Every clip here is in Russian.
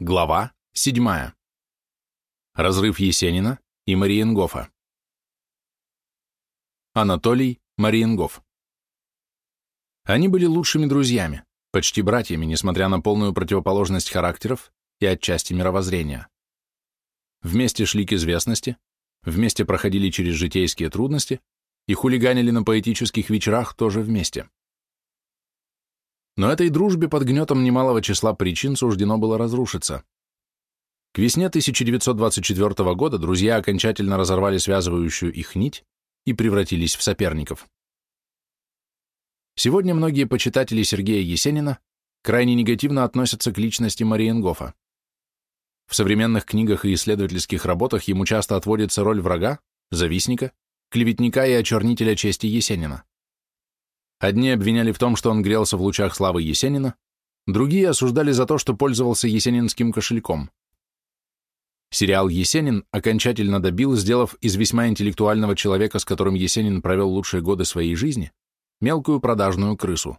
Глава 7. Разрыв Есенина и Мариенгофа. Анатолий Мариенгоф. Они были лучшими друзьями, почти братьями, несмотря на полную противоположность характеров и отчасти мировоззрения. Вместе шли к известности, вместе проходили через житейские трудности и хулиганили на поэтических вечерах тоже вместе. Но этой дружбе под гнетом немалого числа причин суждено было разрушиться. К весне 1924 года друзья окончательно разорвали связывающую их нить и превратились в соперников. Сегодня многие почитатели Сергея Есенина крайне негативно относятся к личности Мариенгофа. В современных книгах и исследовательских работах ему часто отводится роль врага, завистника, клеветника и очернителя чести Есенина. Одни обвиняли в том, что он грелся в лучах славы Есенина, другие осуждали за то, что пользовался есенинским кошельком. Сериал «Есенин» окончательно добил, сделав из весьма интеллектуального человека, с которым Есенин провел лучшие годы своей жизни, мелкую продажную крысу.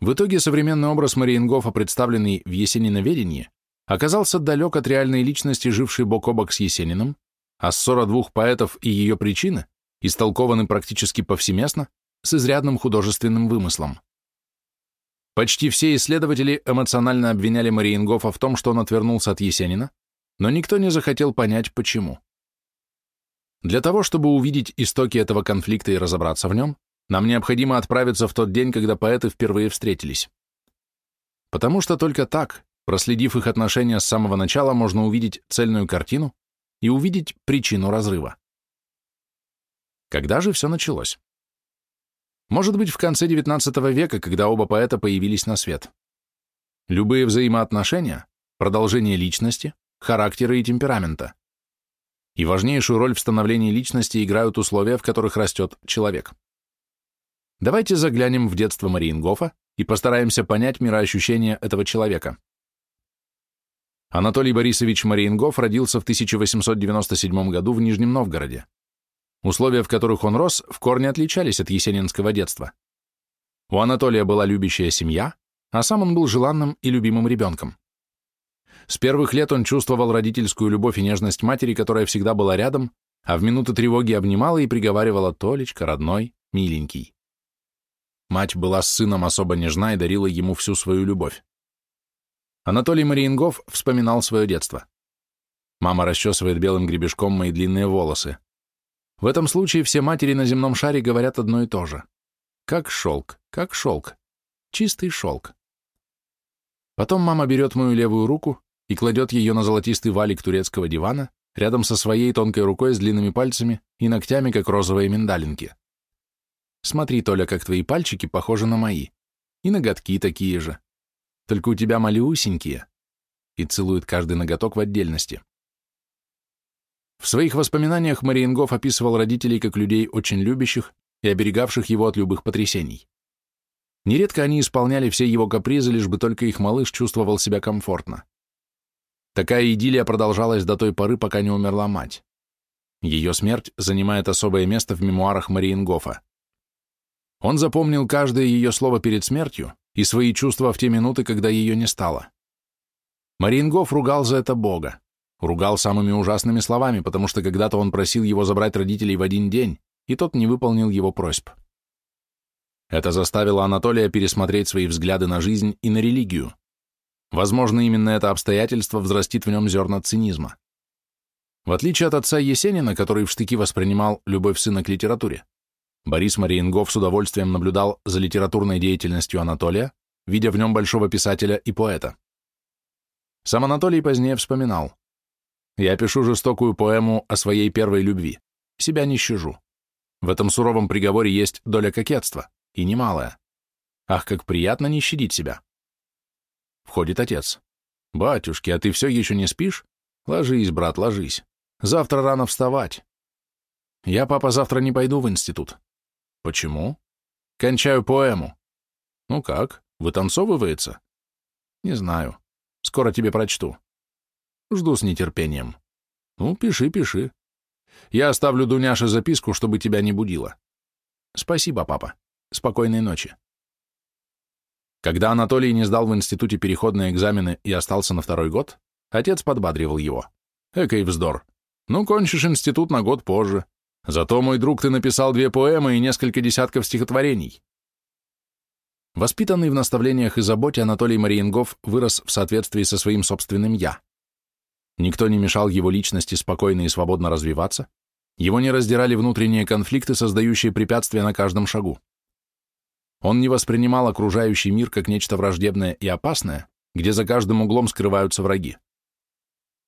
В итоге современный образ Мариенгофа, представленный в Есениноведении, оказался далек от реальной личности, жившей бок о бок с Есениным, а ссора двух поэтов и ее причины истолкованы практически повсеместно, с изрядным художественным вымыслом. Почти все исследователи эмоционально обвиняли Мариенгофа в том, что он отвернулся от Есенина, но никто не захотел понять, почему. Для того, чтобы увидеть истоки этого конфликта и разобраться в нем, нам необходимо отправиться в тот день, когда поэты впервые встретились. Потому что только так, проследив их отношения с самого начала, можно увидеть цельную картину и увидеть причину разрыва. Когда же все началось? Может быть, в конце XIX века, когда оба поэта появились на свет. Любые взаимоотношения – продолжение личности, характера и темперамента. И важнейшую роль в становлении личности играют условия, в которых растет человек. Давайте заглянем в детство Мариенгофа и постараемся понять мироощущение этого человека. Анатолий Борисович Мариенгоф родился в 1897 году в Нижнем Новгороде. Условия, в которых он рос, в корне отличались от есенинского детства. У Анатолия была любящая семья, а сам он был желанным и любимым ребенком. С первых лет он чувствовал родительскую любовь и нежность матери, которая всегда была рядом, а в минуты тревоги обнимала и приговаривала «Толечка, родной, миленький». Мать была с сыном особо нежна и дарила ему всю свою любовь. Анатолий Мариенгов вспоминал свое детство. Мама расчесывает белым гребешком мои длинные волосы. В этом случае все матери на земном шаре говорят одно и то же. Как шелк, как шелк, чистый шелк. Потом мама берет мою левую руку и кладет ее на золотистый валик турецкого дивана рядом со своей тонкой рукой с длинными пальцами и ногтями, как розовые миндалинки. Смотри, Толя, как твои пальчики похожи на мои. И ноготки такие же. Только у тебя малюсенькие. И целует каждый ноготок в отдельности. В своих воспоминаниях Мариенгоф описывал родителей как людей очень любящих и оберегавших его от любых потрясений. Нередко они исполняли все его капризы, лишь бы только их малыш чувствовал себя комфортно. Такая идиллия продолжалась до той поры, пока не умерла мать. Ее смерть занимает особое место в мемуарах Мариенгофа. Он запомнил каждое ее слово перед смертью и свои чувства в те минуты, когда ее не стало. Мариенгоф ругал за это Бога. Ругал самыми ужасными словами, потому что когда-то он просил его забрать родителей в один день, и тот не выполнил его просьб. Это заставило Анатолия пересмотреть свои взгляды на жизнь и на религию. Возможно, именно это обстоятельство взрастит в нем зерна цинизма. В отличие от отца Есенина, который в штыки воспринимал любовь сына к литературе, Борис Мариенгов с удовольствием наблюдал за литературной деятельностью Анатолия, видя в нем большого писателя и поэта. Сам Анатолий позднее вспоминал. Я пишу жестокую поэму о своей первой любви. Себя не щажу. В этом суровом приговоре есть доля кокетства, и немалая. Ах, как приятно не щадить себя. Входит отец. «Батюшки, а ты все еще не спишь? Ложись, брат, ложись. Завтра рано вставать». «Я, папа, завтра не пойду в институт». «Почему?» «Кончаю поэму». «Ну как, вытанцовывается?» «Не знаю. Скоро тебе прочту». Жду с нетерпением. Ну, пиши, пиши. Я оставлю Дуняше записку, чтобы тебя не будила. Спасибо, папа. Спокойной ночи. Когда Анатолий не сдал в институте переходные экзамены и остался на второй год, отец подбадривал его. Экой вздор. Ну, кончишь институт на год позже. Зато, мой друг, ты написал две поэмы и несколько десятков стихотворений. Воспитанный в наставлениях и заботе, Анатолий Мариенгов вырос в соответствии со своим собственным «я». Никто не мешал его личности спокойно и свободно развиваться, его не раздирали внутренние конфликты, создающие препятствия на каждом шагу. Он не воспринимал окружающий мир как нечто враждебное и опасное, где за каждым углом скрываются враги.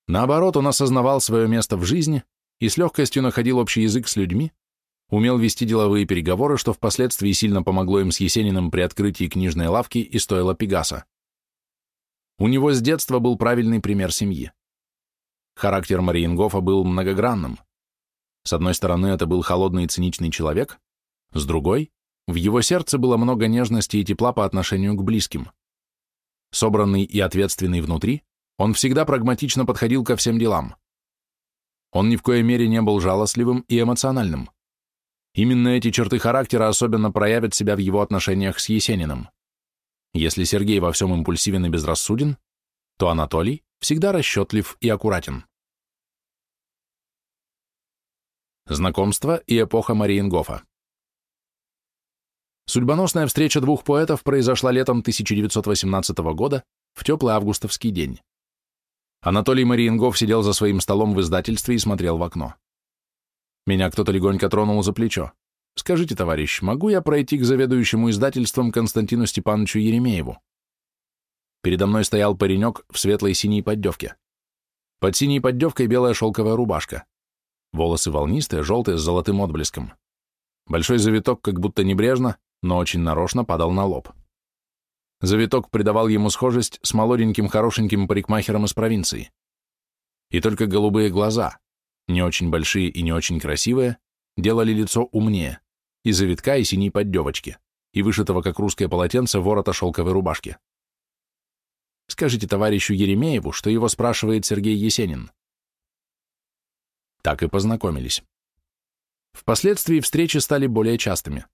Наоборот, он осознавал свое место в жизни и с легкостью находил общий язык с людьми, умел вести деловые переговоры, что впоследствии сильно помогло им с Есениным при открытии книжной лавки и стоило Пегаса. У него с детства был правильный пример семьи. Характер Мариенгофа был многогранным. С одной стороны, это был холодный и циничный человек, с другой, в его сердце было много нежности и тепла по отношению к близким. Собранный и ответственный внутри, он всегда прагматично подходил ко всем делам. Он ни в коей мере не был жалостливым и эмоциональным. Именно эти черты характера особенно проявят себя в его отношениях с Есениным. Если Сергей во всем импульсивен и безрассуден, то Анатолий всегда расчетлив и аккуратен. Знакомство и эпоха Мариенгофа Судьбоносная встреча двух поэтов произошла летом 1918 года, в теплый августовский день. Анатолий Мариенгов сидел за своим столом в издательстве и смотрел в окно. Меня кто-то легонько тронул за плечо. «Скажите, товарищ, могу я пройти к заведующему издательством Константину Степановичу Еремееву?» Передо мной стоял паренек в светлой синей поддевке. Под синей поддевкой белая шелковая рубашка. Волосы волнистые, желтые, с золотым отблеском. Большой завиток как будто небрежно, но очень нарочно падал на лоб. Завиток придавал ему схожесть с молоденьким хорошеньким парикмахером из провинции. И только голубые глаза, не очень большие и не очень красивые, делали лицо умнее, и завитка, и синей поддевочки, и вышитого, как русское полотенце, ворота шелковой рубашки. Скажите товарищу Еремееву, что его спрашивает Сергей Есенин. Так и познакомились. Впоследствии встречи стали более частыми.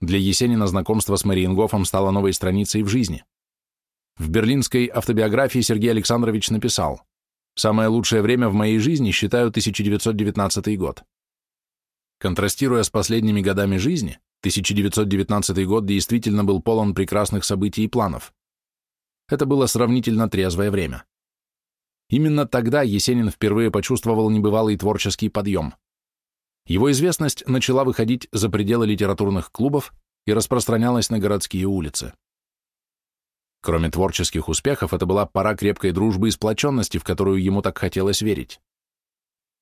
Для Есенина знакомство с Мариенгофом стало новой страницей в жизни. В берлинской автобиографии Сергей Александрович написал «Самое лучшее время в моей жизни считаю 1919 год». Контрастируя с последними годами жизни, 1919 год действительно был полон прекрасных событий и планов. Это было сравнительно трезвое время. Именно тогда Есенин впервые почувствовал небывалый творческий подъем – его известность начала выходить за пределы литературных клубов и распространялась на городские улицы. Кроме творческих успехов, это была пора крепкой дружбы и сплоченности, в которую ему так хотелось верить.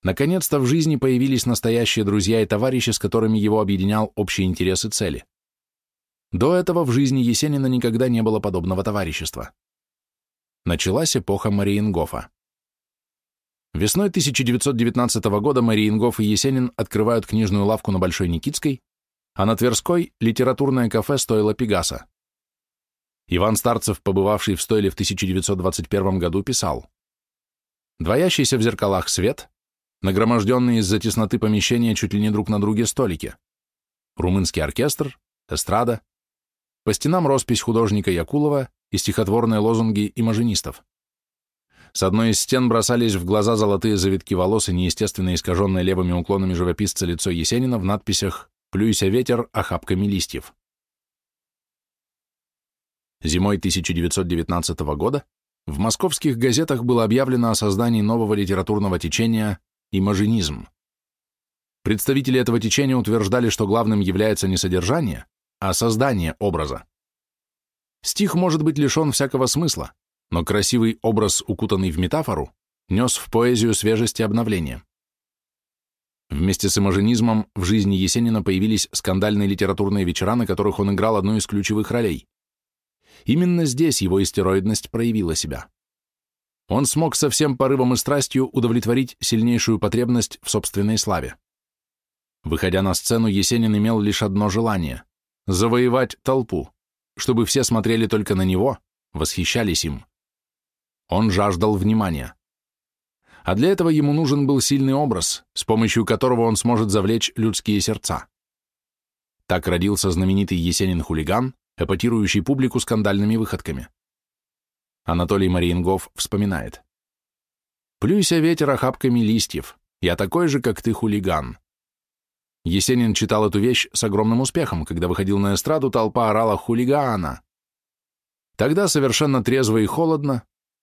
Наконец-то в жизни появились настоящие друзья и товарищи, с которыми его объединял общий интерес и цели. До этого в жизни Есенина никогда не было подобного товарищества. Началась эпоха Мариенгофа. Весной 1919 года Мариенгоф и Есенин открывают книжную лавку на Большой Никитской, а на Тверской литературное кафе стоило Пегаса. Иван Старцев, побывавший в стойле в 1921 году, писал «Двоящийся в зеркалах свет, нагроможденные из-за тесноты помещения чуть ли не друг на друге столики, румынский оркестр, эстрада, по стенам роспись художника Якулова и стихотворные лозунги имажинистов. С одной из стен бросались в глаза золотые завитки волос и неестественно искаженное левыми уклонами живописца лицо Есенина в надписях «Плюйся ветер охапками листьев». Зимой 1919 года в московских газетах было объявлено о создании нового литературного течения «имажинизм». Представители этого течения утверждали, что главным является не содержание, а создание образа. Стих может быть лишен всякого смысла, но красивый образ, укутанный в метафору, нес в поэзию свежесть и обновление. Вместе с имажинизмом в жизни Есенина появились скандальные литературные вечера, на которых он играл одну из ключевых ролей. Именно здесь его истероидность проявила себя. Он смог со всем порывом и страстью удовлетворить сильнейшую потребность в собственной славе. Выходя на сцену, Есенин имел лишь одно желание — завоевать толпу, чтобы все смотрели только на него, восхищались им. Он жаждал внимания. А для этого ему нужен был сильный образ, с помощью которого он сможет завлечь людские сердца. Так родился знаменитый Есенин-хулиган эпатирующий публику скандальными выходками. Анатолий Мариенгов вспоминает. «Плюйся ветер охапками листьев, я такой же, как ты, хулиган». Есенин читал эту вещь с огромным успехом, когда выходил на эстраду, толпа орала «Хулигана!». Тогда совершенно трезво и холодно,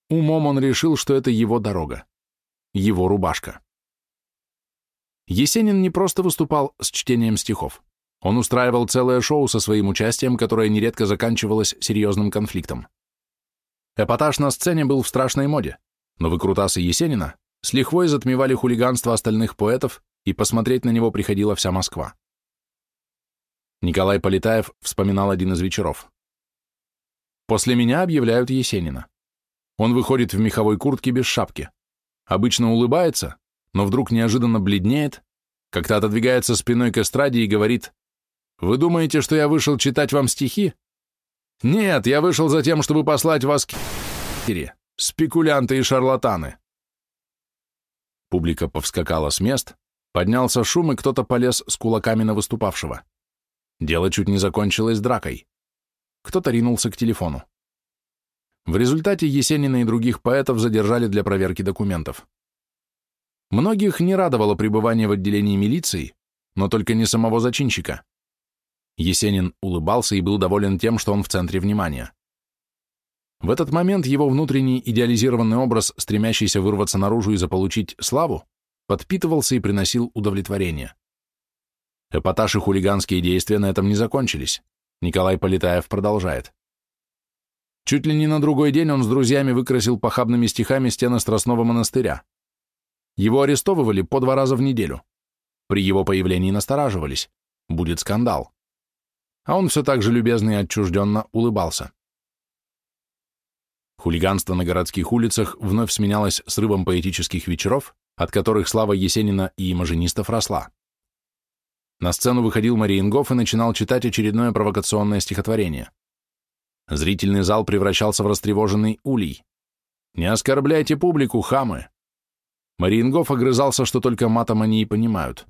умом он решил, что это его дорога, его рубашка. Есенин не просто выступал с чтением стихов. Он устраивал целое шоу со своим участием, которое нередко заканчивалось серьезным конфликтом. Эпатаж на сцене был в страшной моде, но выкрутасы Есенина с лихвой затмевали хулиганство остальных поэтов, и посмотреть на него приходила вся Москва. Николай Полетаев вспоминал один из вечеров. «После меня объявляют Есенина. Он выходит в меховой куртке без шапки. Обычно улыбается, но вдруг неожиданно бледнеет, как-то отодвигается спиной к эстраде и говорит, «Вы думаете, что я вышел читать вам стихи? Нет, я вышел за тем, чтобы послать вас к спекулянты и шарлатаны». Публика повскакала с мест, поднялся шум, и кто-то полез с кулаками на выступавшего. Дело чуть не закончилось дракой. Кто-то ринулся к телефону. В результате Есенина и других поэтов задержали для проверки документов. Многих не радовало пребывание в отделении милиции, но только не самого зачинщика. Есенин улыбался и был доволен тем, что он в центре внимания. В этот момент его внутренний идеализированный образ, стремящийся вырваться наружу и заполучить славу, подпитывался и приносил удовлетворение. Эпатаж и хулиганские действия на этом не закончились. Николай Полетаев продолжает. Чуть ли не на другой день он с друзьями выкрасил похабными стихами стены Страстного монастыря. Его арестовывали по два раза в неделю. При его появлении настораживались. Будет скандал. А он все так же любезно и отчужденно улыбался. Хулиганство на городских улицах вновь сменялось срывом поэтических вечеров, от которых слава Есенина и имажинистов росла. На сцену выходил Мариенгоф и начинал читать очередное провокационное стихотворение. Зрительный зал превращался в растревоженный улей. «Не оскорбляйте публику, хамы! Мариенгоф огрызался, что только матом они и понимают.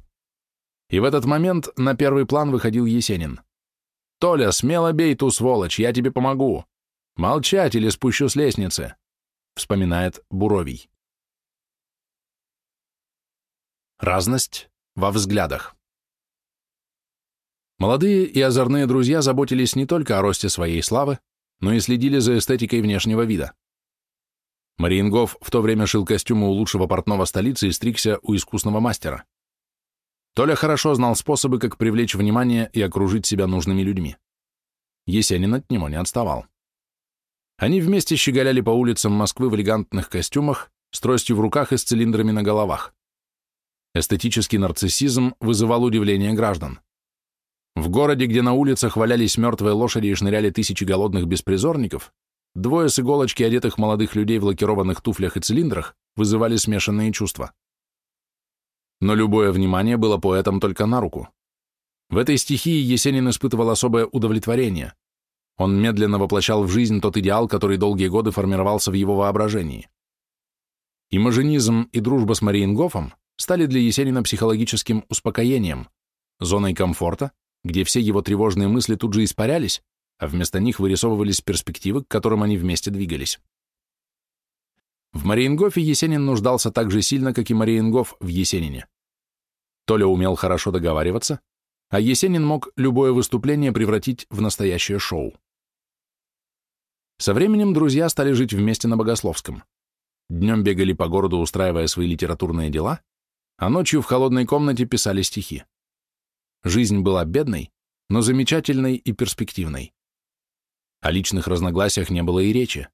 И в этот момент на первый план выходил Есенин. «Толя, смело бей ту сволочь, я тебе помогу. Молчать или спущу с лестницы», — вспоминает Буровий. Разность во взглядах. Молодые и озорные друзья заботились не только о росте своей славы, но и следили за эстетикой внешнего вида. Мариенгоф в то время шил костюмы у лучшего портного столицы и стригся у искусного мастера. Толя хорошо знал способы, как привлечь внимание и окружить себя нужными людьми. Есенин от него не отставал. Они вместе щеголяли по улицам Москвы в элегантных костюмах, с тростью в руках и с цилиндрами на головах. Эстетический нарциссизм вызывал удивление граждан. В городе, где на улицах валялись мертвые лошади и шныряли тысячи голодных беспризорников, Двое с иголочки одетых молодых людей в лакированных туфлях и цилиндрах вызывали смешанные чувства. Но любое внимание было поэтам только на руку. В этой стихии Есенин испытывал особое удовлетворение. Он медленно воплощал в жизнь тот идеал, который долгие годы формировался в его воображении. Имажинизм и дружба с Мариенгофом стали для Есенина психологическим успокоением, зоной комфорта, где все его тревожные мысли тут же испарялись, а вместо них вырисовывались перспективы, к которым они вместе двигались. В Мариенгофе Есенин нуждался так же сильно, как и Мариенгоф в Есенине. Толя умел хорошо договариваться, а Есенин мог любое выступление превратить в настоящее шоу. Со временем друзья стали жить вместе на Богословском. Днем бегали по городу, устраивая свои литературные дела, а ночью в холодной комнате писали стихи. Жизнь была бедной, но замечательной и перспективной. О личных разногласиях не было и речи.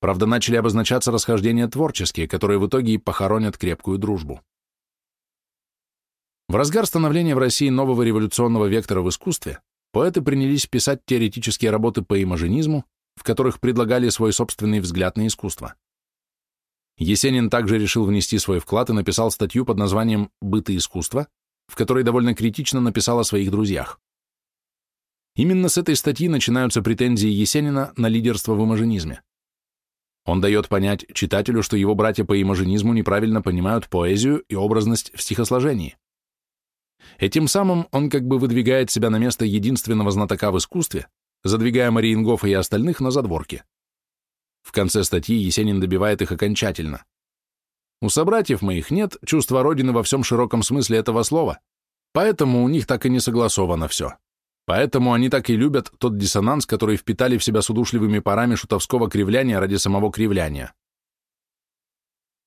Правда, начали обозначаться расхождения творческие, которые в итоге и похоронят крепкую дружбу. В разгар становления в России нового революционного вектора в искусстве поэты принялись писать теоретические работы по имажинизму, в которых предлагали свой собственный взгляд на искусство. Есенин также решил внести свой вклад и написал статью под названием «Быты искусства», в которой довольно критично написал о своих друзьях. Именно с этой статьи начинаются претензии Есенина на лидерство в имажинизме. Он дает понять читателю, что его братья по имажинизму неправильно понимают поэзию и образность в стихосложении. Этим самым он как бы выдвигает себя на место единственного знатока в искусстве, задвигая Мариенгофа и остальных на задворки. В конце статьи Есенин добивает их окончательно. У собратьев моих нет чувства Родины во всем широком смысле этого слова, поэтому у них так и не согласовано все. Поэтому они так и любят тот диссонанс, который впитали в себя с удушливыми парами шутовского кривляния ради самого кривляния.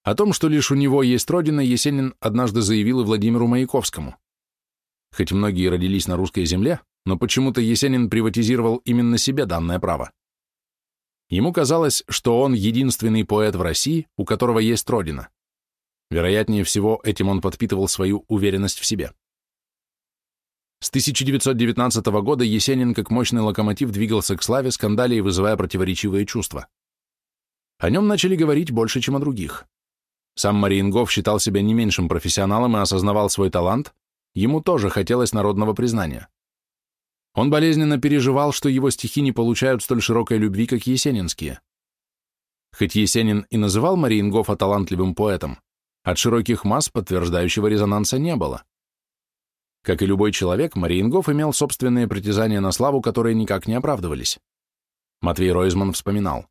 О том, что лишь у него есть родина, Есенин однажды заявил и Владимиру Маяковскому. Хоть многие родились на русской земле, но почему-то Есенин приватизировал именно себе данное право. Ему казалось, что он единственный поэт в России, у которого есть родина. Вероятнее всего, этим он подпитывал свою уверенность в себе. С 1919 года Есенин как мощный локомотив двигался к славе, скандале вызывая противоречивые чувства. О нем начали говорить больше, чем о других. Сам Мариенгоф считал себя не меньшим профессионалом и осознавал свой талант, ему тоже хотелось народного признания. Он болезненно переживал, что его стихи не получают столь широкой любви, как есенинские. Хоть Есенин и называл Мариенгофа талантливым поэтом, от широких масс подтверждающего резонанса не было. Как и любой человек, Мариенгоф имел собственные притязания на славу, которые никак не оправдывались. Матвей Ройзман вспоминал.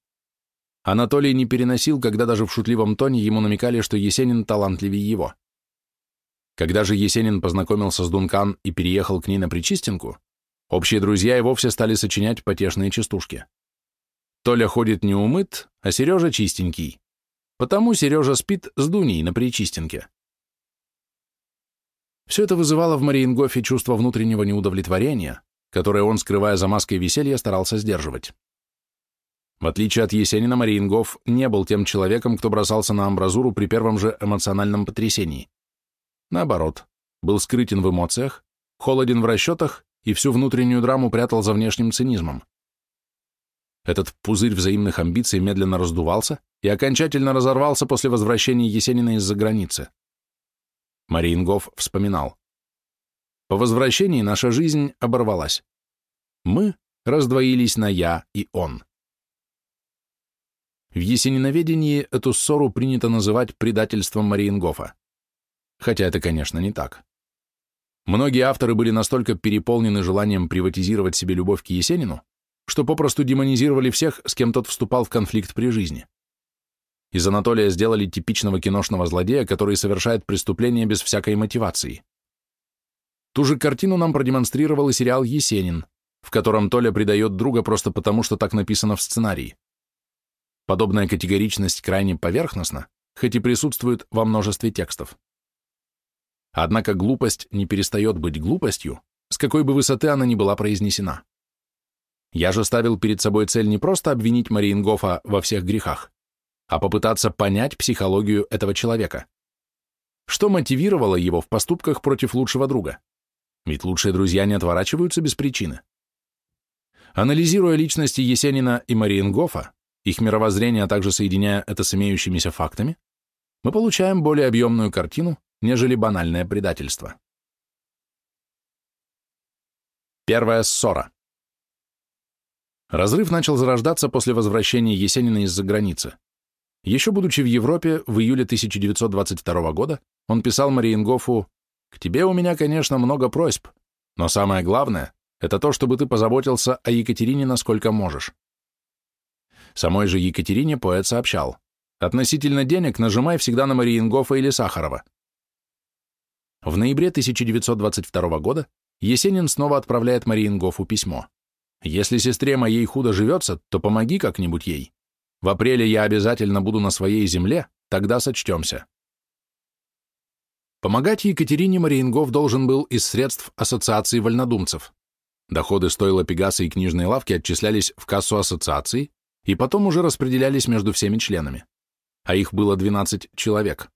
Анатолий не переносил, когда даже в шутливом тоне ему намекали, что Есенин талантливее его. Когда же Есенин познакомился с Дункан и переехал к ней на Причистенку, общие друзья и вовсе стали сочинять потешные частушки. Толя ходит неумыт, а Сережа чистенький. Потому Сережа спит с Дуней на Причистенке. Все это вызывало в Мариенгофе чувство внутреннего неудовлетворения, которое он, скрывая за маской веселья, старался сдерживать. В отличие от Есенина, Мариенгоф не был тем человеком, кто бросался на амбразуру при первом же эмоциональном потрясении. Наоборот, был скрытен в эмоциях, холоден в расчетах и всю внутреннюю драму прятал за внешним цинизмом. Этот пузырь взаимных амбиций медленно раздувался и окончательно разорвался после возвращения Есенина из-за границы. Мариенгоф вспоминал. По возвращении наша жизнь оборвалась. Мы раздвоились на «я» и «он». В есениноведении эту ссору принято называть предательством Мариенгофа. Хотя это, конечно, не так. Многие авторы были настолько переполнены желанием приватизировать себе любовь к Есенину, что попросту демонизировали всех, с кем тот вступал в конфликт при жизни. Из Анатолия сделали типичного киношного злодея, который совершает преступление без всякой мотивации. Ту же картину нам продемонстрировал и сериал «Есенин», в котором Толя предает друга просто потому, что так написано в сценарии. Подобная категоричность крайне поверхностна, хоть и присутствует во множестве текстов. Однако глупость не перестает быть глупостью, с какой бы высоты она ни была произнесена. Я же ставил перед собой цель не просто обвинить Мариенгофа во всех грехах, а попытаться понять психологию этого человека. Что мотивировало его в поступках против лучшего друга? Ведь лучшие друзья не отворачиваются без причины. Анализируя личности Есенина и Мариенгофа, их мировоззрение, а также соединяя это с имеющимися фактами, мы получаем более объемную картину, нежели банальное предательство. Первая ссора. Разрыв начал зарождаться после возвращения Есенина из-за границы. Еще будучи в Европе, в июле 1922 года он писал Мариенгофу «К тебе у меня, конечно, много просьб, но самое главное — это то, чтобы ты позаботился о Екатерине насколько можешь». Самой же Екатерине поэт сообщал «Относительно денег нажимай всегда на Мариенгофа или Сахарова». В ноябре 1922 года Есенин снова отправляет Мариенгофу письмо. «Если сестре моей худо живется, то помоги как-нибудь ей». В апреле я обязательно буду на своей земле, тогда сочтемся. Помогать Екатерине Мариенгов должен был из средств Ассоциации вольнодумцев. Доходы стойла Пегаса и книжной лавки отчислялись в кассу ассоциации и потом уже распределялись между всеми членами. А их было 12 человек.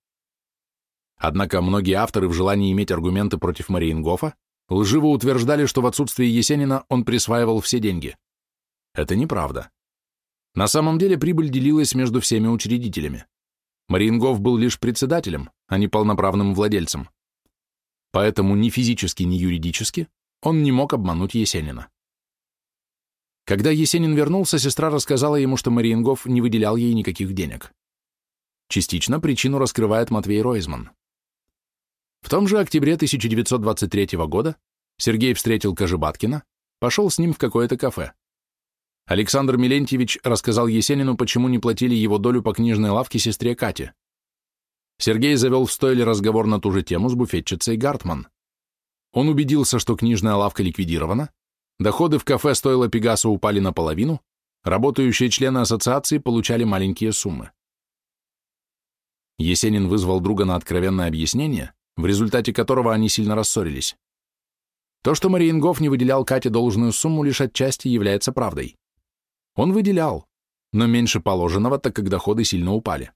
Однако многие авторы в желании иметь аргументы против Мариенгофа лживо утверждали, что в отсутствие Есенина он присваивал все деньги. Это неправда. На самом деле прибыль делилась между всеми учредителями. Мариенгоф был лишь председателем, а не полноправным владельцем. Поэтому ни физически, ни юридически он не мог обмануть Есенина. Когда Есенин вернулся, сестра рассказала ему, что Мариенгоф не выделял ей никаких денег. Частично причину раскрывает Матвей Ройзман. В том же октябре 1923 года Сергей встретил Кожебаткина, пошел с ним в какое-то кафе. Александр Милентьевич рассказал Есенину, почему не платили его долю по книжной лавке сестре Кате. Сергей завел в стойле разговор на ту же тему с буфетчицей Гартман. Он убедился, что книжная лавка ликвидирована, доходы в кафе стоило Пегаса упали наполовину, работающие члены ассоциации получали маленькие суммы. Есенин вызвал друга на откровенное объяснение, в результате которого они сильно рассорились. То, что Мариенгоф не выделял Кате должную сумму, лишь отчасти является правдой. Он выделял, но меньше положенного, так как доходы сильно упали.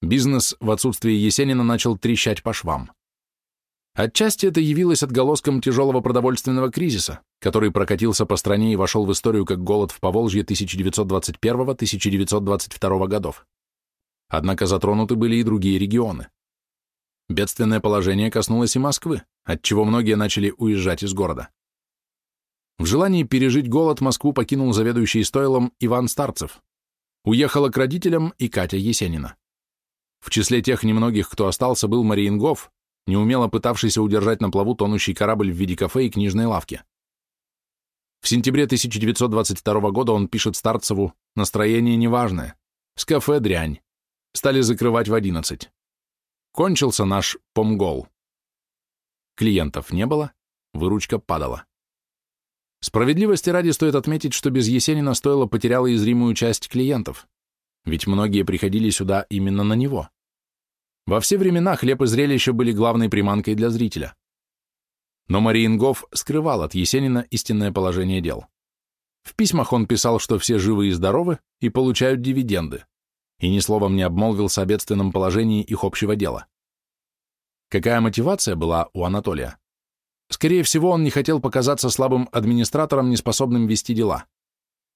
Бизнес в отсутствие Есенина начал трещать по швам. Отчасти это явилось отголоском тяжелого продовольственного кризиса, который прокатился по стране и вошел в историю как голод в Поволжье 1921-1922 годов. Однако затронуты были и другие регионы. Бедственное положение коснулось и Москвы, отчего многие начали уезжать из города. В желании пережить голод Москву покинул заведующий стойлом Иван Старцев. Уехала к родителям и Катя Есенина. В числе тех немногих, кто остался, был Мариенгоф, неумело пытавшийся удержать на плаву тонущий корабль в виде кафе и книжной лавки. В сентябре 1922 года он пишет Старцеву «Настроение неважное. С кафе дрянь. Стали закрывать в 11. Кончился наш помгол. Клиентов не было, выручка падала. Справедливости ради стоит отметить, что без Есенина стоило потеряла изримую часть клиентов, ведь многие приходили сюда именно на него. Во все времена хлеб и зрелище были главной приманкой для зрителя. Но Мариенгоф скрывал от Есенина истинное положение дел. В письмах он писал, что все живы и здоровы и получают дивиденды, и ни словом не обмолвился о бедственном положении их общего дела. Какая мотивация была у Анатолия? Скорее всего, он не хотел показаться слабым администратором, неспособным вести дела.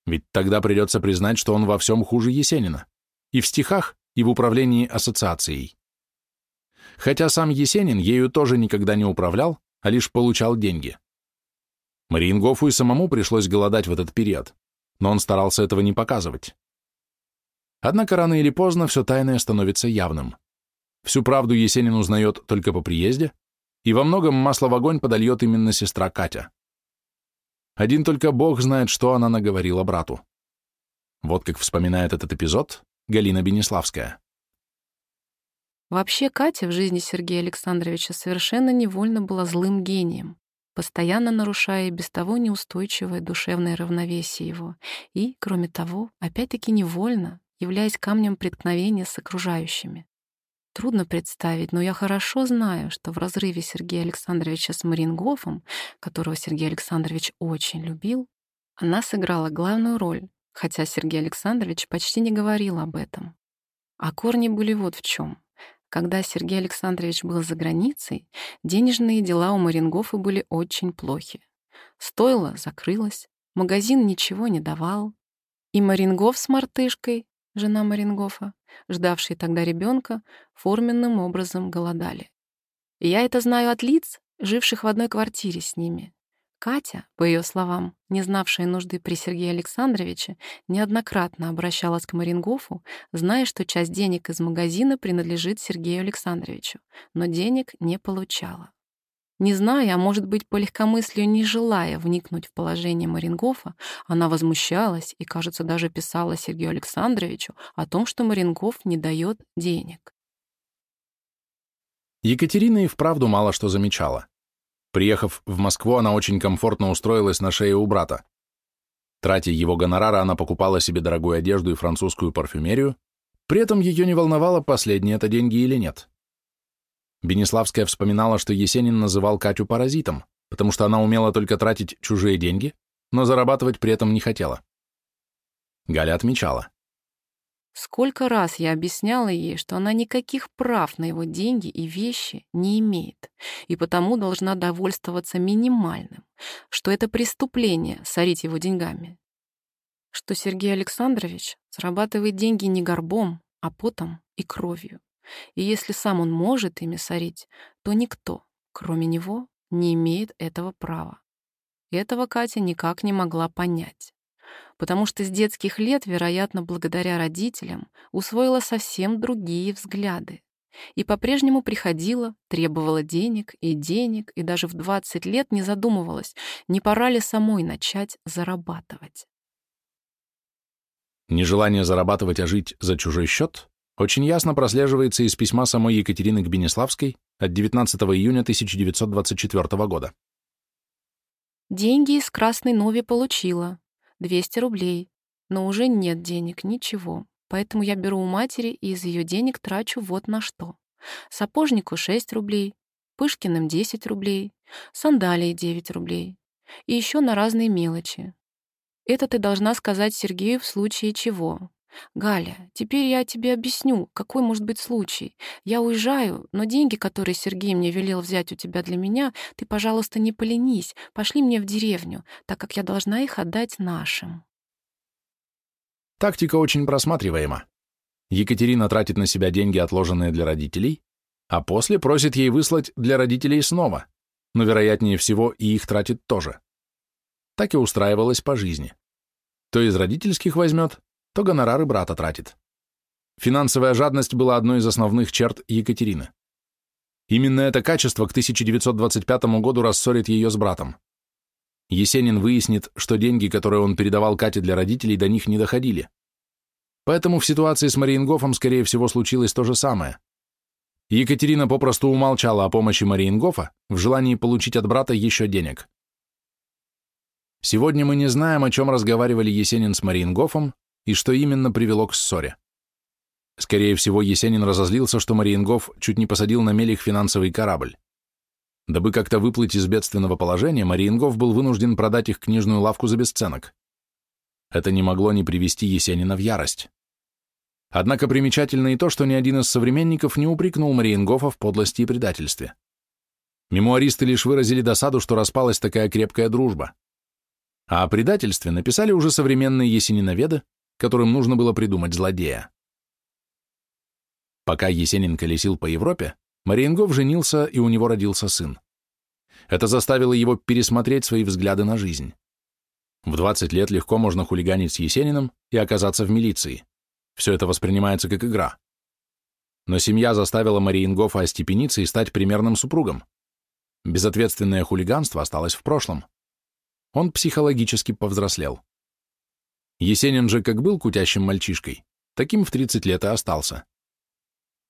Ведь тогда придется признать, что он во всем хуже Есенина. И в стихах, и в управлении ассоциацией. Хотя сам Есенин ею тоже никогда не управлял, а лишь получал деньги. Мариенгофу и самому пришлось голодать в этот период, но он старался этого не показывать. Однако рано или поздно все тайное становится явным. Всю правду Есенин узнает только по приезде, и во многом масло в огонь подольет именно сестра Катя. Один только Бог знает, что она наговорила брату. Вот как вспоминает этот эпизод Галина Бенеславская. Вообще Катя в жизни Сергея Александровича совершенно невольно была злым гением, постоянно нарушая без того неустойчивое душевное равновесие его и, кроме того, опять-таки невольно, являясь камнем преткновения с окружающими. Трудно представить, но я хорошо знаю, что в разрыве Сергея Александровича с Марингофом, которого Сергей Александрович очень любил, она сыграла главную роль, хотя Сергей Александрович почти не говорил об этом. А корни были вот в чем. Когда Сергей Александрович был за границей, денежные дела у Марингофа были очень плохи. Стойло закрылось, магазин ничего не давал, и Марингоф с мартышкой жена Марингофа, ждавшие тогда ребенка, форменным образом голодали. Я это знаю от лиц, живших в одной квартире с ними. Катя, по ее словам, не знавшая нужды при Сергее Александровиче, неоднократно обращалась к Марингофу, зная, что часть денег из магазина принадлежит Сергею Александровичу, но денег не получала. Не зная, а может быть, по легкомыслию не желая вникнуть в положение Марингофа, она возмущалась и, кажется, даже писала Сергею Александровичу о том, что Марингоф не дает денег. Екатерина и вправду мало что замечала. Приехав в Москву, она очень комфортно устроилась на шее у брата. Тратя его гонорара, она покупала себе дорогую одежду и французскую парфюмерию, при этом ее не волновало, последние это деньги или нет. Бенеславская вспоминала, что Есенин называл Катю паразитом, потому что она умела только тратить чужие деньги, но зарабатывать при этом не хотела. Галя отмечала. Сколько раз я объясняла ей, что она никаких прав на его деньги и вещи не имеет, и потому должна довольствоваться минимальным, что это преступление сорить его деньгами. Что Сергей Александрович зарабатывает деньги не горбом, а потом и кровью. И если сам он может ими сорить, то никто, кроме него, не имеет этого права. Этого Катя никак не могла понять. Потому что с детских лет, вероятно, благодаря родителям, усвоила совсем другие взгляды. И по-прежнему приходила, требовала денег и денег, и даже в 20 лет не задумывалась, не пора ли самой начать зарабатывать. Нежелание зарабатывать, а жить за чужой счет очень ясно прослеживается из письма самой Екатерины к Бенеславской от 19 июня 1924 года. Деньги из Красной Нови получила. 200 рублей. Но уже нет денег, ничего. Поэтому я беру у матери и из ее денег трачу вот на что. Сапожнику 6 рублей, Пышкиным 10 рублей, сандалии 9 рублей. И еще на разные мелочи. Это ты должна сказать Сергею в случае чего. «Галя, теперь я тебе объясню, какой может быть случай. Я уезжаю, но деньги, которые Сергей мне велел взять у тебя для меня, ты, пожалуйста, не поленись, пошли мне в деревню, так как я должна их отдать нашим». Тактика очень просматриваема. Екатерина тратит на себя деньги, отложенные для родителей, а после просит ей выслать для родителей снова, но, вероятнее всего, и их тратит тоже. Так и устраивалась по жизни. То из родительских возьмет, то гонорары брата тратит. Финансовая жадность была одной из основных черт Екатерины. Именно это качество к 1925 году рассорит ее с братом. Есенин выяснит, что деньги, которые он передавал Кате для родителей, до них не доходили. Поэтому в ситуации с Мариенгофом, скорее всего, случилось то же самое. Екатерина попросту умолчала о помощи Мариенгофа в желании получить от брата еще денег. Сегодня мы не знаем, о чем разговаривали Есенин с Мариенгофом, и что именно привело к ссоре. Скорее всего, Есенин разозлился, что Мариенгоф чуть не посадил на мель их финансовый корабль. Дабы как-то выплыть из бедственного положения, Мариенгоф был вынужден продать их книжную лавку за бесценок. Это не могло не привести Есенина в ярость. Однако примечательно и то, что ни один из современников не упрекнул Мариенгофа в подлости и предательстве. Мемуаристы лишь выразили досаду, что распалась такая крепкая дружба. А о предательстве написали уже современные есениноведы, которым нужно было придумать злодея. Пока Есенин колесил по Европе, Мариенгов женился, и у него родился сын. Это заставило его пересмотреть свои взгляды на жизнь. В 20 лет легко можно хулиганить с Есениным и оказаться в милиции. Все это воспринимается как игра. Но семья заставила Мариенгофа остепениться и стать примерным супругом. Безответственное хулиганство осталось в прошлом. Он психологически повзрослел. Есенин же как был кутящим мальчишкой, таким в 30 лет и остался.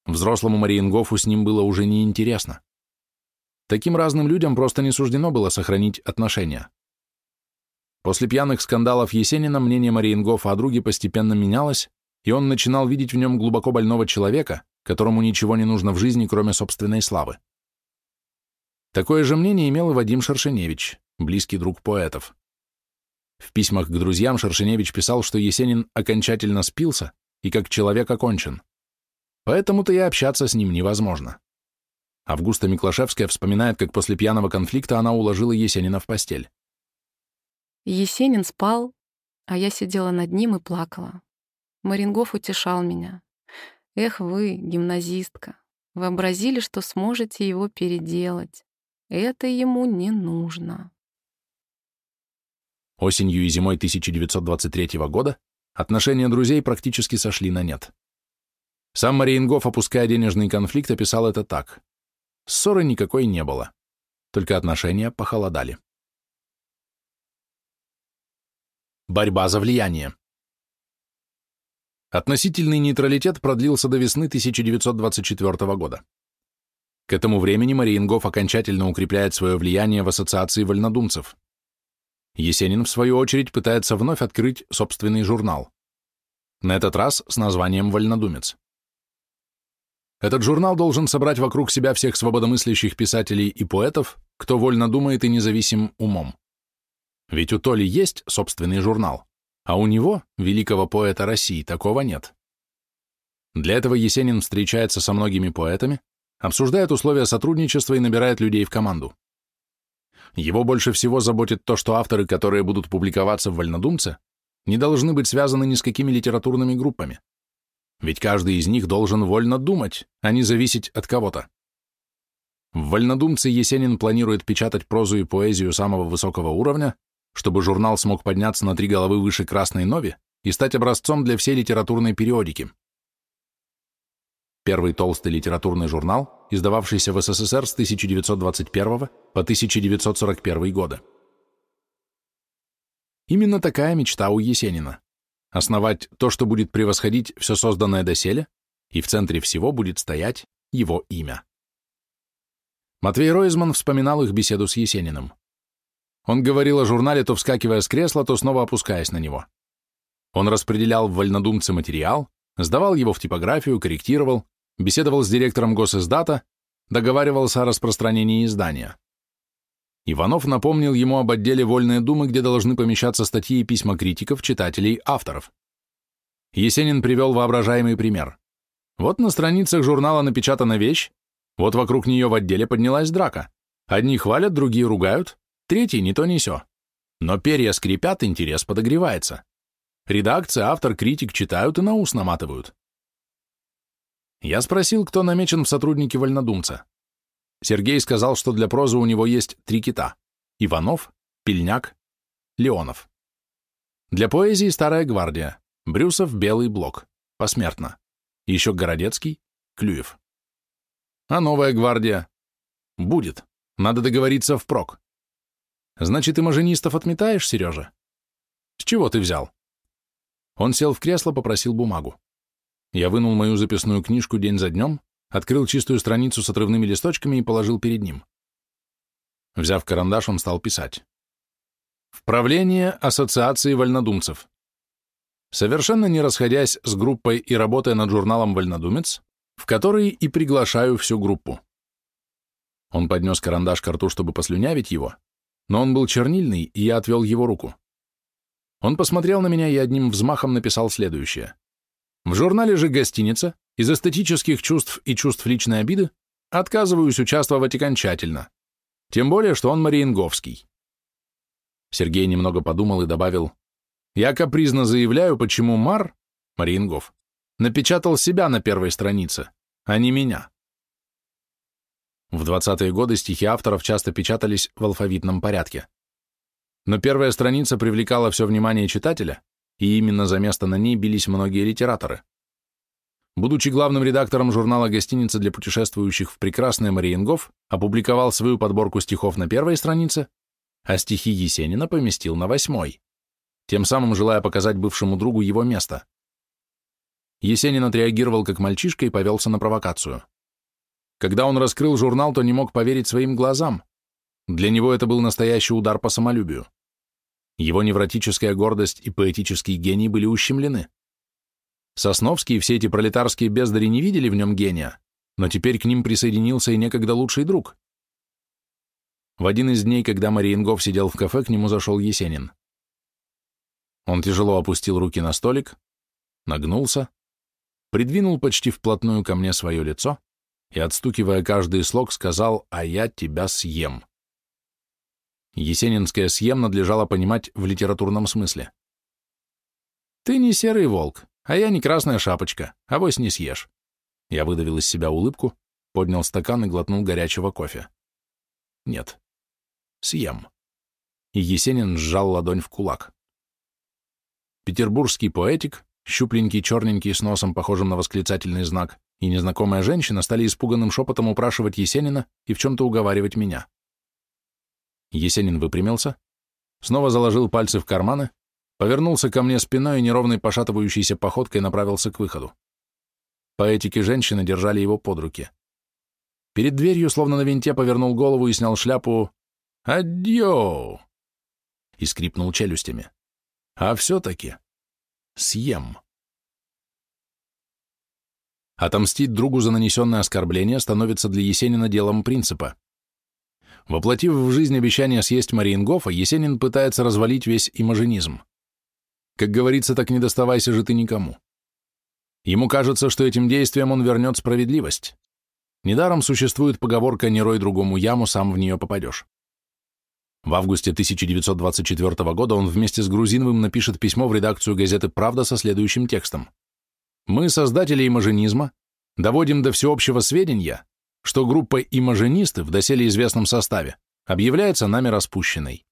Взрослому Мариенгофу с ним было уже неинтересно. Таким разным людям просто не суждено было сохранить отношения. После пьяных скандалов Есенина мнение Мариенгофа о друге постепенно менялось, и он начинал видеть в нем глубоко больного человека, которому ничего не нужно в жизни, кроме собственной славы. Такое же мнение имел и Вадим Шершеневич, близкий друг поэтов. В письмах к друзьям Шершеневич писал, что Есенин окончательно спился и как человек окончен. Поэтому-то и общаться с ним невозможно. Августа Миклашевская вспоминает, как после пьяного конфликта она уложила Есенина в постель. Есенин спал, а я сидела над ним и плакала. Марингов утешал меня. «Эх вы, гимназистка, вообразили, что сможете его переделать. Это ему не нужно». Осенью и зимой 1923 года отношения друзей практически сошли на нет. Сам Мариенгоф, опуская денежный конфликт, описал это так. Ссоры никакой не было, только отношения похолодали. Борьба за влияние. Относительный нейтралитет продлился до весны 1924 года. К этому времени Мариенгоф окончательно укрепляет свое влияние в ассоциации вольнодумцев. Есенин, в свою очередь, пытается вновь открыть собственный журнал. На этот раз с названием «Вольнодумец». Этот журнал должен собрать вокруг себя всех свободомыслящих писателей и поэтов, кто вольно думает и независим умом. Ведь у Толи есть собственный журнал, а у него, великого поэта России, такого нет. Для этого Есенин встречается со многими поэтами, обсуждает условия сотрудничества и набирает людей в команду. Его больше всего заботит то, что авторы, которые будут публиковаться в «Вольнодумце», не должны быть связаны ни с какими литературными группами. Ведь каждый из них должен вольно думать, а не зависеть от кого-то. В «Вольнодумце» Есенин планирует печатать прозу и поэзию самого высокого уровня, чтобы журнал смог подняться на три головы выше «Красной Нови» и стать образцом для всей литературной периодики. Первый толстый литературный журнал, издававшийся в СССР с 1921 по 1941 годы. Именно такая мечта у Есенина. основать то, что будет превосходить все созданное доселе, и в центре всего будет стоять его имя. Матвей Ройзман вспоминал их беседу с Есениным. Он говорил о журнале, то вскакивая с кресла, то снова опускаясь на него. Он распределял в вольнодумце материал, сдавал его в типографию, корректировал, беседовал с директором госиздата, договаривался о распространении издания. Иванов напомнил ему об отделе «Вольные думы», где должны помещаться статьи и письма критиков, читателей, авторов. Есенин привел воображаемый пример. Вот на страницах журнала напечатана вещь, вот вокруг нее в отделе поднялась драка. Одни хвалят, другие ругают, третий не то не сё. Но перья скрипят, интерес подогревается. Редакция, автор, критик читают и на ус наматывают. Я спросил, кто намечен в сотруднике вольнодумца. Сергей сказал, что для прозы у него есть три кита – Иванов, Пельняк, Леонов. Для поэзии «Старая гвардия», Брюсов «Белый блок», посмертно. Еще Городецкий, Клюев. А новая гвардия? Будет. Надо договориться впрок. Значит, ты маженистов отметаешь, Сережа? С чего ты взял? Он сел в кресло, попросил бумагу. Я вынул мою записную книжку день за днем, открыл чистую страницу с отрывными листочками и положил перед ним. Взяв карандаш, он стал писать. Вправление Ассоциации вольнодумцев. Совершенно не расходясь с группой и работая над журналом «Вольнодумец», в который и приглашаю всю группу. Он поднес карандаш к рту, чтобы послюнявить его, но он был чернильный, и я отвел его руку. Он посмотрел на меня и одним взмахом написал следующее. В журнале же «Гостиница» из эстетических чувств и чувств личной обиды отказываюсь участвовать окончательно. Тем более, что он Мариенговский. Сергей немного подумал и добавил, «Я капризно заявляю, почему Мар, Мариенгов, напечатал себя на первой странице, а не меня». В 20-е годы стихи авторов часто печатались в алфавитном порядке. Но первая страница привлекала все внимание читателя, и именно за место на ней бились многие литераторы. Будучи главным редактором журнала «Гостиница для путешествующих в прекрасное Мариенгоф», опубликовал свою подборку стихов на первой странице, а стихи Есенина поместил на восьмой, тем самым желая показать бывшему другу его место. Есенин отреагировал как мальчишка и повелся на провокацию. Когда он раскрыл журнал, то не мог поверить своим глазам. Для него это был настоящий удар по самолюбию. Его невротическая гордость и поэтический гений были ущемлены. Сосновский и все эти пролетарские бездари не видели в нем гения, но теперь к ним присоединился и некогда лучший друг. В один из дней, когда Мариенгов сидел в кафе, к нему зашел Есенин. Он тяжело опустил руки на столик, нагнулся, придвинул почти вплотную ко мне свое лицо и, отстукивая каждый слог, сказал «А я тебя съем». Есенинское «съем» надлежало понимать в литературном смысле. «Ты не серый волк, а я не красная шапочка, авось не съешь». Я выдавил из себя улыбку, поднял стакан и глотнул горячего кофе. «Нет, съем». И Есенин сжал ладонь в кулак. Петербургский поэтик, щупленький, черненький, с носом, похожим на восклицательный знак, и незнакомая женщина стали испуганным шепотом упрашивать Есенина и в чем-то уговаривать меня. Есенин выпрямился, снова заложил пальцы в карманы, повернулся ко мне спиной и неровной пошатывающейся походкой направился к выходу. Поэтики женщины держали его под руки. Перед дверью, словно на винте, повернул голову и снял шляпу «Адьё!» и скрипнул челюстями. «А все-таки съем». Отомстить другу за нанесенное оскорбление становится для Есенина делом принципа. Воплотив в жизнь обещание съесть Мариенгофа, Есенин пытается развалить весь имажинизм. Как говорится, так не доставайся же ты никому. Ему кажется, что этим действием он вернет справедливость. Недаром существует поговорка «не рой другому яму, сам в нее попадешь». В августе 1924 года он вместе с Грузиновым напишет письмо в редакцию газеты «Правда» со следующим текстом. «Мы, создатели имажинизма, доводим до всеобщего сведения, что группа имажинисты в доселе известном составе объявляется нами распущенной.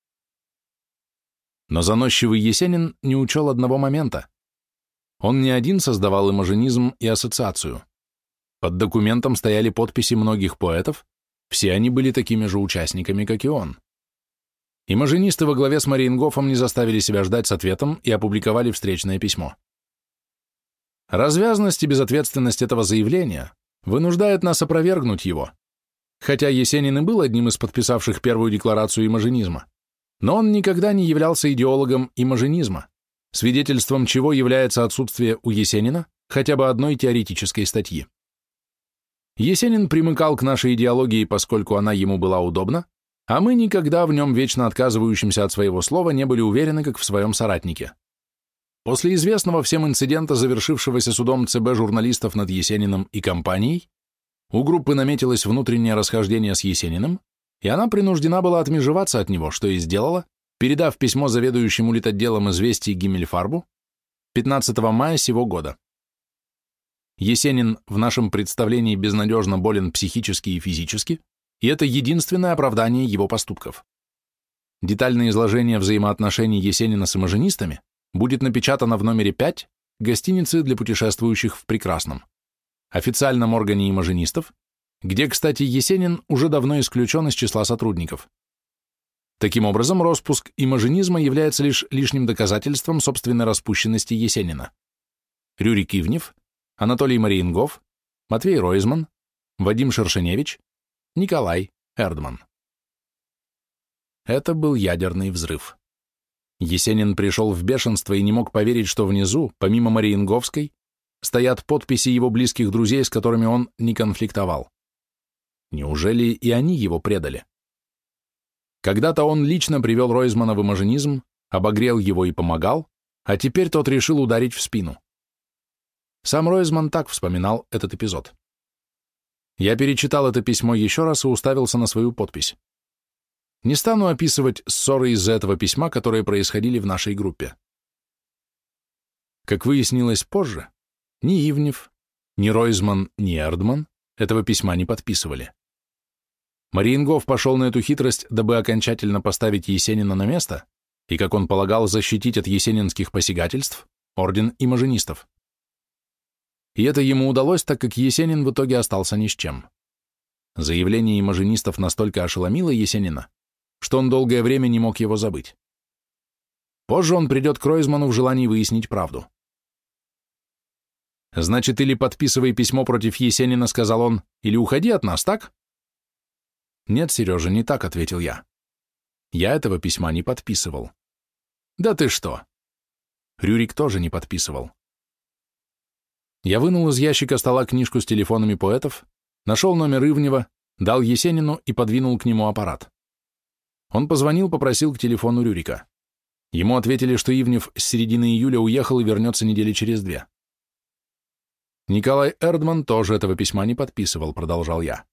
Но заносчивый Есенин не учел одного момента. Он не один создавал имажинизм и ассоциацию. Под документом стояли подписи многих поэтов, все они были такими же участниками, как и он. И маженисты во главе с Мариенгофом не заставили себя ждать с ответом и опубликовали встречное письмо. Развязность и безответственность этого заявления вынуждает нас опровергнуть его, хотя Есенин и был одним из подписавших первую декларацию имажинизма, но он никогда не являлся идеологом имажинизма, свидетельством чего является отсутствие у Есенина хотя бы одной теоретической статьи. Есенин примыкал к нашей идеологии, поскольку она ему была удобна, а мы никогда в нем вечно отказывающимся от своего слова не были уверены, как в своем соратнике. После известного всем инцидента, завершившегося судом ЦБ журналистов над Есениным и компанией, у группы наметилось внутреннее расхождение с Есениным, и она принуждена была отмежеваться от него, что и сделала, передав письмо заведующему литотделом известий Гиммельфарбу 15 мая сего года. Есенин в нашем представлении безнадежно болен психически и физически, и это единственное оправдание его поступков. Детальное изложение взаимоотношений Есенина с имажинистами будет напечатано в номере 5 гостиницы для путешествующих в Прекрасном, официальном органе имажинистов, где, кстати, Есенин уже давно исключен из числа сотрудников. Таким образом, распуск имажинизма является лишь лишним доказательством собственной распущенности Есенина. Рюрик Ивнев, Анатолий Мариенгов, Матвей Ройзман, Вадим Шершеневич, Николай Эрдман. Это был ядерный взрыв. Есенин пришел в бешенство и не мог поверить, что внизу, помимо Мариенговской, стоят подписи его близких друзей, с которыми он не конфликтовал. Неужели и они его предали? Когда-то он лично привел Ройзмана в имажинизм, обогрел его и помогал, а теперь тот решил ударить в спину. Сам Ройзман так вспоминал этот эпизод. Я перечитал это письмо еще раз и уставился на свою подпись. Не стану описывать ссоры из-за этого письма, которые происходили в нашей группе. Как выяснилось позже, ни Ивнев, ни Ройзман, ни Эрдман этого письма не подписывали. Мариенгов пошел на эту хитрость, дабы окончательно поставить Есенина на место и, как он полагал, защитить от есенинских посягательств орден имажинистов. И это ему удалось, так как Есенин в итоге остался ни с чем. Заявление имажинистов настолько ошеломило Есенина, что он долгое время не мог его забыть. Позже он придет к Ройзману в желании выяснить правду. «Значит, или подписывай письмо против Есенина», — сказал он, — «или уходи от нас, так?» «Нет, Сережа, не так», — ответил я. «Я этого письма не подписывал». «Да ты что?» Рюрик тоже не подписывал. Я вынул из ящика стола книжку с телефонами поэтов, нашел номер Ивнева, дал Есенину и подвинул к нему аппарат. Он позвонил, попросил к телефону Рюрика. Ему ответили, что Ивнев с середины июля уехал и вернется недели через две. Николай Эрдман тоже этого письма не подписывал, продолжал я.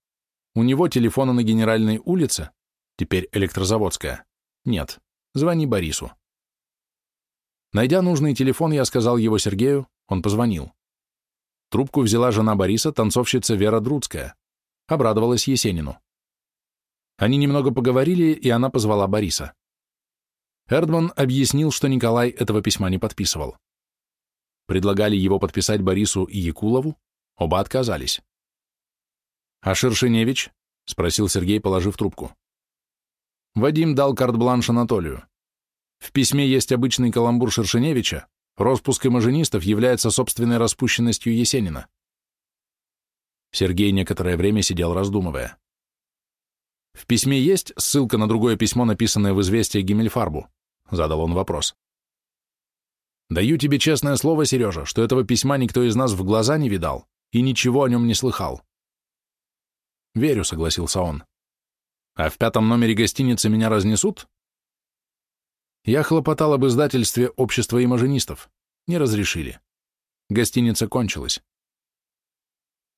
У него телефона на Генеральной улице, теперь электрозаводская, нет. Звони Борису. Найдя нужный телефон, я сказал его Сергею, он позвонил. Трубку взяла жена Бориса, танцовщица Вера Друцкая. Обрадовалась Есенину. Они немного поговорили, и она позвала Бориса. Эрдман объяснил, что Николай этого письма не подписывал. Предлагали его подписать Борису и Якулову, оба отказались. «А Шершеневич?» — спросил Сергей, положив трубку. Вадим дал карт-бланш Анатолию. В письме есть обычный каламбур Шершеневича, Роспуск имажинистов является собственной распущенностью Есенина. Сергей некоторое время сидел, раздумывая. «В письме есть ссылка на другое письмо, написанное в известие Гиммельфарбу?» — задал он вопрос. «Даю тебе честное слово, Сережа, что этого письма никто из нас в глаза не видал и ничего о нем не слыхал». «Верю», — согласился он. «А в пятом номере гостиницы меня разнесут?» Я хлопотал об издательстве общества имажинистов. Не разрешили. Гостиница кончилась.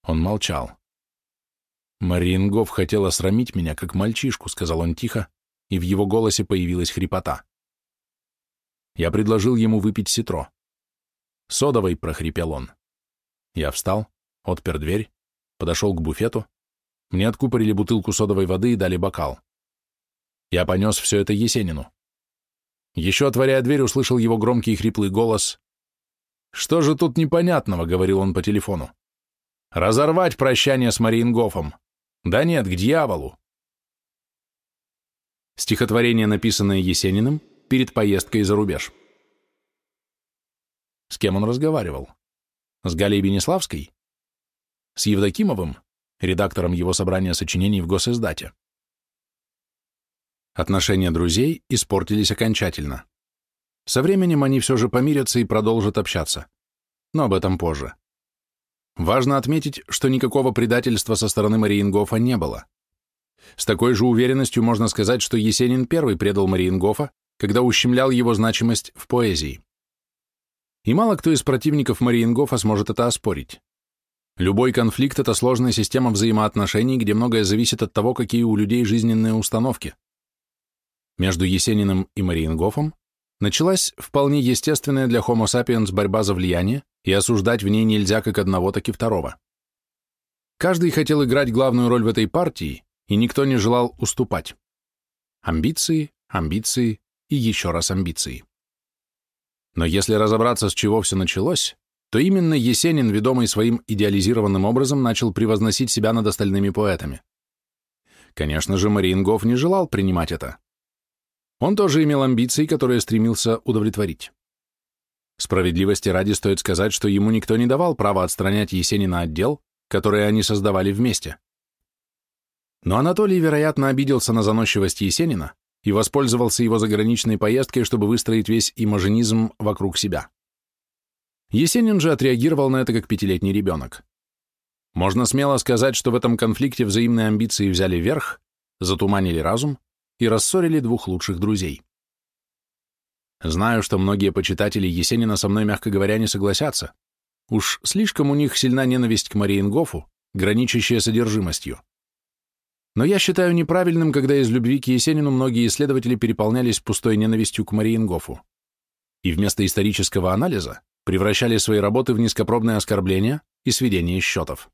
Он молчал. «Мариенгов хотела срамить меня, как мальчишку», — сказал он тихо, и в его голосе появилась хрипота. Я предложил ему выпить ситро. «Содовой», — прохрипел он. Я встал, отпер дверь, подошел к буфету. Мне откупорили бутылку содовой воды и дали бокал. Я понес все это Есенину. Еще отворяя дверь, услышал его громкий хриплый голос. «Что же тут непонятного?» — говорил он по телефону. «Разорвать прощание с Мариенгофом. Да нет, к дьяволу. Стихотворение, написанное Есениным перед поездкой за рубеж. С кем он разговаривал? С Галей Бенеславской? С Евдокимовым, редактором его собрания сочинений в госиздате? Отношения друзей испортились окончательно. Со временем они все же помирятся и продолжат общаться. Но об этом позже. Важно отметить, что никакого предательства со стороны Мариенгофа не было. С такой же уверенностью можно сказать, что Есенин первый предал Мариенгофа, когда ущемлял его значимость в поэзии. И мало кто из противников Мариенгофа сможет это оспорить. Любой конфликт – это сложная система взаимоотношений, где многое зависит от того, какие у людей жизненные установки. Между Есениным и Мариенгофом началась вполне естественная для Homo sapiens борьба за влияние, и осуждать в ней нельзя как одного, так и второго. Каждый хотел играть главную роль в этой партии, и никто не желал уступать. Амбиции, амбиции и еще раз амбиции. Но если разобраться, с чего все началось, то именно Есенин, ведомый своим идеализированным образом, начал превозносить себя над остальными поэтами. Конечно же, Мариенгоф не желал принимать это. Он тоже имел амбиции, которые стремился удовлетворить. Справедливости ради стоит сказать, что ему никто не давал права отстранять Есенина от дел, которые они создавали вместе. Но Анатолий, вероятно, обиделся на заносчивость Есенина и воспользовался его заграничной поездкой, чтобы выстроить весь имажинизм вокруг себя. Есенин же отреагировал на это как пятилетний ребенок. Можно смело сказать, что в этом конфликте взаимные амбиции взяли верх, затуманили разум и рассорили двух лучших друзей. Знаю, что многие почитатели Есенина со мной, мягко говоря, не согласятся. Уж слишком у них сильна ненависть к Мариенгофу, граничащая содержимостью. Но я считаю неправильным, когда из любви к Есенину многие исследователи переполнялись пустой ненавистью к Мариенгофу и вместо исторического анализа превращали свои работы в низкопробные оскорбления и сведение счетов.